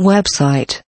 Website.